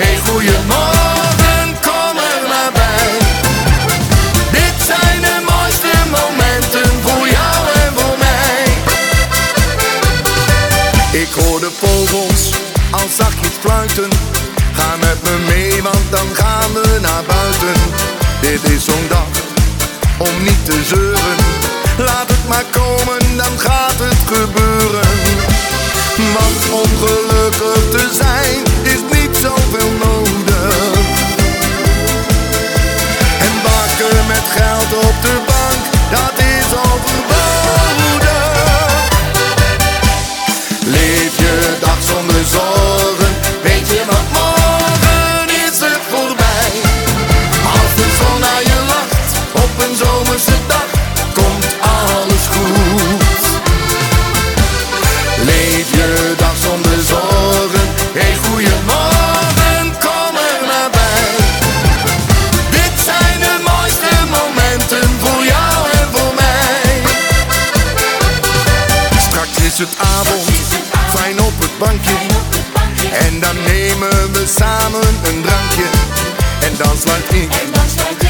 hey goeiemorgen, kom er maar bij. Dit zijn de mooiste momenten voor jou en voor mij. Ik hoor de vogels al zachtjes fluiten. Ga met me mee, want dan gaan we naar buiten. Dit is zo'n dag om niet te zeuren. Laat het maar komen, dan gaat het gebeuren. Want om gelukkig te zijn is niet eu não het avond, fijn op het bankje. En dan nemen we samen een drankje. En dan sluit ik